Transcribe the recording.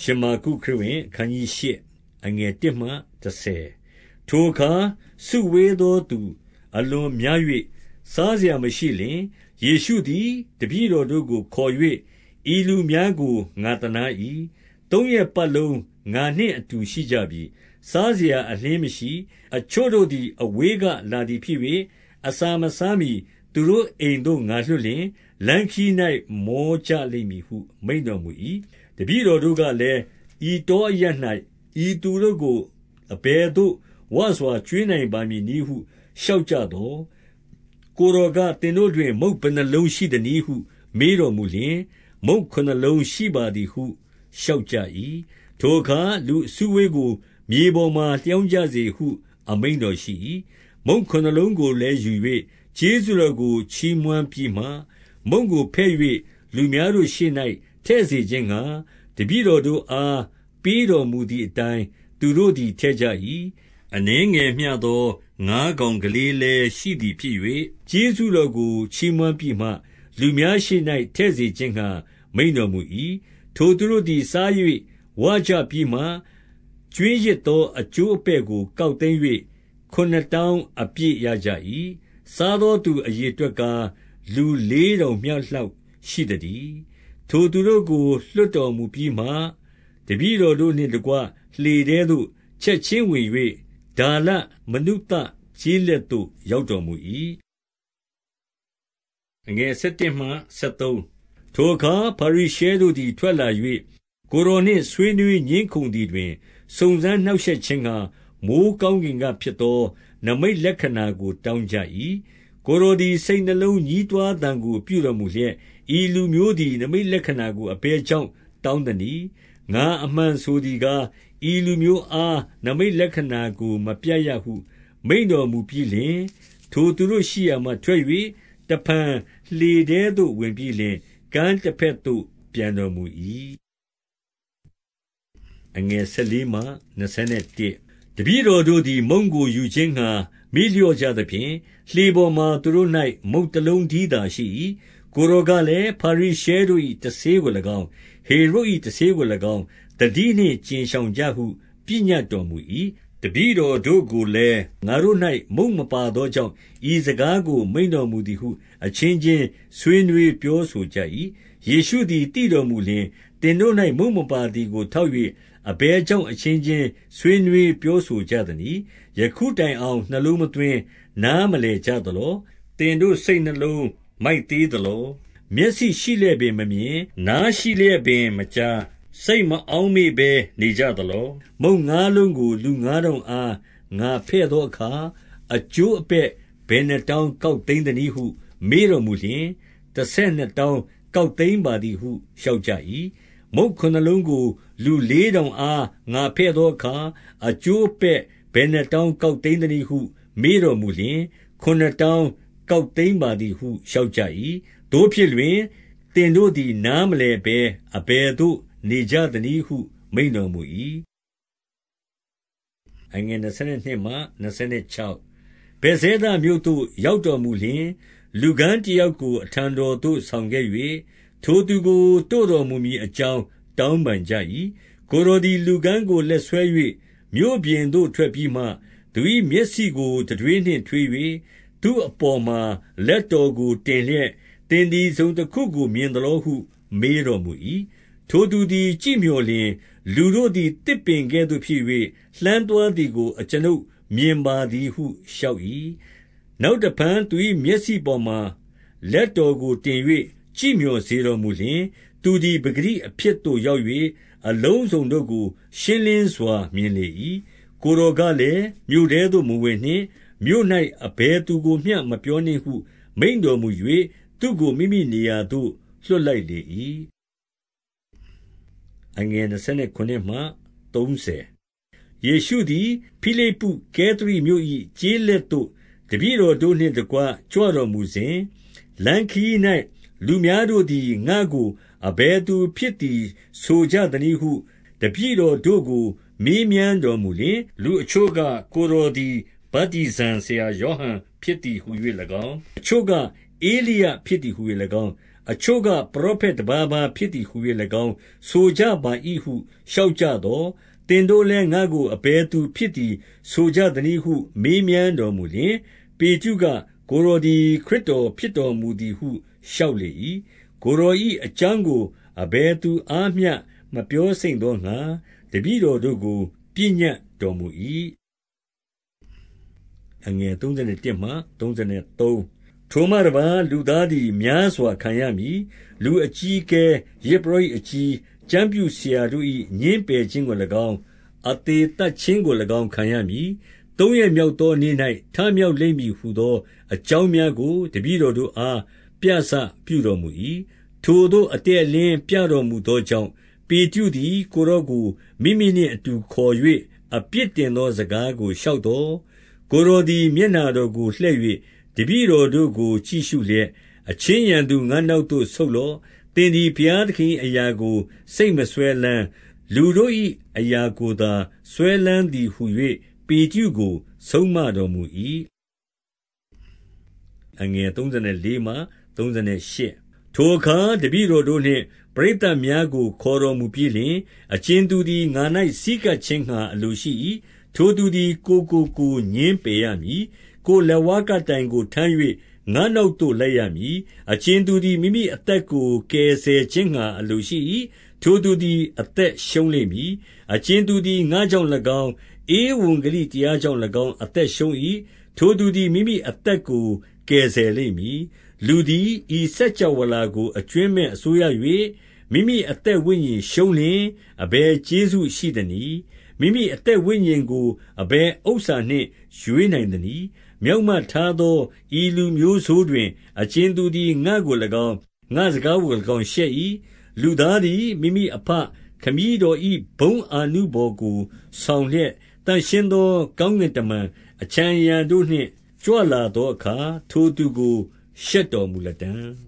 ရှမာကုခရစ်ဝင်ခန်းကြီး၈အငယ်၁မှ30ထိုအခါစုဝေးသောသူ အလွန်များ၍စားစရာမရှိလင်ယေရှုသည်တပည့်တော်တို့ကိုခေါ်၍ဤလူများကိုငါတနာ၏သုံးရက်ပတ်လုံးငါနှင့်အတူရှိကြပြီစားစရာအလင်းမရှိ အချို့တို့သည် အဝေးကလာသည်ဖြစ်၍အစာမစားမီသူတို့အိမ်သို့ငါလွှတ်လင်လမ်းခီး၌မောကြလိမ့်မည်ဟုမိန့်တော်မူ၏ တပည့်တော်တို့ကလည်း၊ဤတောအရပ်၌ဤသူတို့ကို အဘယ်သို့ ဝစွာကျွေးနိုင်ပါမည်နည်းဟု လျှောက်ကြသော်၊ကိုယ်တော်က၊သင်တို့တွင် မုန့်ဘယ်နှစ်လုံးရှိသနည်းဟု မေးတော်မူလျှင်၊မုန့်ခုနစ်လုံးရှိပါသည်ဟု လျှောက်ကြ၏။ထိုအခါ လူအစုအဝေးကို မြေပေါ်မှာ လျောင်းကြစေဟု အမိန့်တော်ရှိ၏။မုန့်ခုနစ်လုံးကိုလည်းယူ၍ကျေးဇူးတော်ကို ချီးမွမ်းပြီးမှ မုန့်ကိုဖဲ့၍လူများတို့ရှေ့၌ ထည့်စေခြင်းငှါ တပည့်တော်တို့အား ပေးတော်မူသည်အတိုင်း သူတို့သည် ထည့်ကြ၏။အနည်းငယ်မျှသော ငါးကောင်ကလေးလည်း ရှိသည်ဖြစ်၍ကျေးဇူးတော်ကို ချီးမွမ်းပြီးမှ လူများရှေ့၌ထည့်စေခြင်းငှါ မိန့်တော်မူ၏။ထိုသူတို့သည် စား၍ဝကြပြီးမှ ကြွင်းရစ်သော အကျိုးအပဲ့ကို ကောက်သိမ်း၍ခုနစ်တောင်းအပြည့်ရကြ၏။စားသောသူအရေအတွက်ကား လူလေးထောင်မျှလောက်ရှိသတည်း။ ထိုသူတို့ကို လွှတ်တော်မူပြီးမှ တပည့်တော်တို့နှင့်တကွ လှေထဲသို့ ချက်ခြင်းဝင်၍ဒါလမနုသကျေးလက်သို့ ရောက်တော်မူ၏။ထိုအခါ ဖာရိရှဲတို့သည် ထွက်လာ၍ကိုယ်တော်နှင့် ဆွေးနွေးငြင်းခုံသည်တွင် စုံစမ်းနှောင့်ရှက်ခြင်းငှါ မိုဃ်းကောင်းကင်ကဖြစ်သော နိမိတ်လက္ခဏာကို တောင်းကြ၏။ကိုယ်တော်သည် စိတ်နှလုံးညည်းတွားသံကို ပြုတော်မူလျက်၊ ဤလူမျိုးသည် နိမိတ်လက္ခဏာကို အဘယ်ကြောင့် တောင်းသနည်း။ငါအမှန်ဆိုသည်ကား၊ဤလူမျိုးအား နိမိတ်လက္ခဏာကို မပြရဟု မိန့်တော်မူပြီးလျှင်၊ထိုသူတို့ရှိရာမှထွက်၍တဖန်လှေထဲသို့ ဝင်ပြီးလျှင် ကမ်းတဘက်သို့ ပြန်တော်မူ၏။တပည့်တော်တို့သည် မုန့်ကိုယူခြင်းငှါ မေ့လျော့ကြသဖြင့်၊လှေပေါ်မှာ သူတို့၌မုန့်တလုံးတည်းသာရှိ၏။ ကိုယ်တော်ကလည်း၊ဖာရိရှဲတို့၏တဆေးကို၎င်း၊ဟေရုဒ်၏တဆေးကို၎င်းသတိနှင့်ကြဉ်ရှောင်ကြဟုပညတ်တော်မူ၏။တပည့်တော်တို့ကိုလည်း၊ငါတို့၌မုန့်မပါသောကြောင့်ဤစကားကိုမိန့်တော်မူသည်ဟု အချင်းချင်းဆွေးနွေးပြောဆိုကြ၏။ယေရှုသည်သိတော်မူလျှင်၊သင်တို့၌မုန့်မပါသည်ကိုထောက်၍အဘယ်ကြောင့်အချင်းချင်းဆွေးနွေးပြောဆိုကြသနည်း။ယခုတိုင်အောင်နှလုံးမသွင်း၊နားမလည်ကြသလော။သင်တို့စိတ်နှလုံး မိုက်သေးသလော။မျက်စိရှိလျက်ပင်မမြင်၊နားရှိလျက်ပင်မကြား၊စိတ်မအောက်မေ့ဘဲ နေကြသလော။မုန့်ငါးလုံးကို လူငါးထောင်အား ငါဖဲ့သောအခါ အကျိုးအပဲ့ဘယ်နှစ်တောင်း ကောက်သိမ်းသနည်းဟု မေးတော်မူလျှင်၊တဆယ်နှစ်တောင်း ကောက်သိမ်းပါသည်ဟု လျှောက်ကြ၏။မုန့်ခုနစ်လုံးကို လူလေးထောင်အား ငါဖဲ့သောအခါ အကျိုးအပဲ့ဘယ်နှစ်တောင်း ကောက်သိမ်းသနည်းဟု မေးတော်မူလျှင်၊ခုနစ်တောင်း ကောက်သိမ်းပါသည်ဟု လျှောက်ကြ၏။သို့ဖြစ်လျှင်၊သင်တို့သည် နားမလည်ဘဲ အဘယ်သို့ နေကြသနည်းဟု မိန့်တော်မူ၏။ဗက်ဇဲဒမြို့သို့ ရောက်တော်မူလျှင်၊လူကန်းတယောက်ကို အထံတော်သို့ ဆောင်ခဲ့၍၊ထိုသူကို တို့တော်မူမည်အကြောင်း တောင်းပန်ကြ၏။ကိုယ်တော်သည် လူကန်းကို လက်ဆွဲ၍မြို့ပြင်သို့ ထွက်ပြီးမှ၊သူ၏မျက်စိကို တံထွေးနှင့်ထွေး၍ သူ့အပေါ်မှာ လက်တော်ကို တင်လျက်၊သင်သည် တစုံတခုကို မြင်သလောဟု မေးတော်မူ၏။ထိုသူသည် ကြည့်မျှော်လျှင်၊လူတို့သည် သစ်ပင်ကဲ့သို့ဖြစ်၍လှမ်းသွားသည်ကို အကျွန်ုပ်မြင်ပါသည်ဟု လျှောက်၏။နောက်တဖန် သူ၏မျက်စိပေါ်မှာ လက်တော်ကို တင်၍ကြည့်မျှော်စေတော်မူလျှင်၊သူသည် ပကတိအဖြစ်သို့ ရောက်၍အလုံးစုံတို့ကို ရှင်းလင်းစွာ မြင်လေ၏။ကိုယ်တော်ကလည်း၊မြို့ထဲသို့ မဝင်နှင့်။ မြို့၌အဘယ်သူကိုမျှ မပြောနှင့်ဟု မိန့်တော်မူ၍သူ့ကိုမိမိနေရာသို့ လွှတ်လိုက်လေ၏။ယေရှုသည် ဖိလိပ္ပုကဲသရိမြို့၏ကျေးလက်သို့ တပည့်တော်တို့နှင့်တကွ ကြွတော်မူစဉ်၊လမ်းခရီး၌လူများတို့သည် ငါ့ကိုအဘယ်သူဖြစ်သည်ဆိုကြသနည်းဟု တပည့်တော်တို့ကို မေးမြန်းတော်မူလျှင်၊လူအချို့က၊ကိုယ်တော်သည် ဗတ္တိဇံဆရာယောဟန်ဖြစ်သည်ဟူ၍၎င်း၊အချို့က ဧလိယဖြစ်သည်ဟူ၍၎င်း အချို့က ပရောဖက်တပါးပါးဖြစ်သည်ဟူ၍၎င်း ဆိုကြပါ၏ဟု လျှောက်ကြသော် သင်တို့လည်း ငါ့ကို အဘယ်သူဖြစ်သည် ဆိုကြသနည်းဟု မေးမြန်းတော်မူလျှင်၊ပေတရုက၊ကိုယ်တော်သည် ခရစ်တော်ဖြစ်တော်မူသည်ဟု လျှောက်လေ၏။ကိုယ်တော်၏အကြောင်းကို အဘယ်သူအားမျှ မပြောစိမ့်သောငှါ တပည့်တော်တို့ကို ပညတ်တော်မူ၏။ ထိုမှတပါးလူသားသည်များစွာခံရမည်။လူအကြီးအကဲ၊ယဇ်ပုရောဟိတ်အကြီး၊ကျမ်းပြုဆရာတို့၏ငြင်းပယ်ခြင်းကို၎င်း၊အသေသတ်ခြင်းကို၎င်းခံရမည်။သုံးရက်မြောက်သောနေ့၌ထမြောက်လိမ့်မည်ဟူသော အကြောင်းများကိုတပည့်တော်တို့အားပြစပြုတော်မူ၏။ထိုသို့အတည့်အလင်းပြတော်မူသောကြောင့်၊ပေတရုသည်ကိုယ်တော်ကိုမိမိနှင့်အတူခေါ်၍အပြစ်တင်သောစကားကိုလျှောက်သော်၊ ကိုယ်တော်သည် မျက်နှာတော်ကိုလှည့်၍တပည့်တော်တို့ကို ကြည့်ရှုလျက်၊အချင်းရန်သူ ငါ့နောက်သို့ ဆုတ်လော့။သင်သည် ဘုရားသခင်၏အရာကို စိတ်မစွဲလမ်း၊လူတို့၏အရာကိုသာ စွဲလမ်းသည်ဟူ၍ပေတရုကို ဆုံးမတော်မူ၏။ထိုအခါ တပည့်တော်တို့နှင့် ပရိသတ်များကို ခေါ်တော်မူပြီးလျှင်၊အကြင်သူသည် ငါ၌ဆည်းကပ်ခြင်းငှါ အလိုရှိ၏။ ထိုသူသည် ကိုယ်ကိုကိုယ်ငြင်းပယ်ရမည်။ကိုယ်လက်ဝါးကပ်တိုင်ကို ထမ်း၍ငါ့နောက်သို့ လိုက်ရမည်။အကြင်သူသည် မိမိအသက်ကို ကယ်ဆယ်ခြင်းငှါ အလိုရှိ၏။ထိုသူသည် အသက်ရှုံးလိမ့်မည်။အကြင်သူသည် ငါ့ကြောင့်၎င်း၊ဧဝံဂေလိတရားကြောင့်၎င်း အသက်ရှုံး၏။ထိုသူသည် မိမိအသက်ကို ကယ်ဆယ်လိမ့်မည်။လူသည် ဤစကြာဝဠာကို အကြွင်းမဲ့အစိုးရ၍မိမိအသက်ဝိညာဉ်ရှုံးလျှင် အဘယ်ကျေးဇူးရှိသနည်း။ မိမိအသက်ဝိညာဉ်ကို အဘယ်ဥစ္စာနှင့် ရွေးနိုင်သနည်း။မျောက်မထားသော ဤလူမျိုးဆိုးတွင် အကြင်သူသည် ငါ့ကို၎င်း၊ငါ့စကားကို၎င်း ရှက်၏။လူသားသည် မိမိအဘခမည်းတော်၏ဘုန်းအာနုဘော်ကို ဆောင်လျက်၊သန့်ရှင်းသော ကောင်းကင်တမန် အခြံအရံတို့နှင့် ကြွလာသောအခါ ထိုသူကို ရှက်တော်မူလတံ့။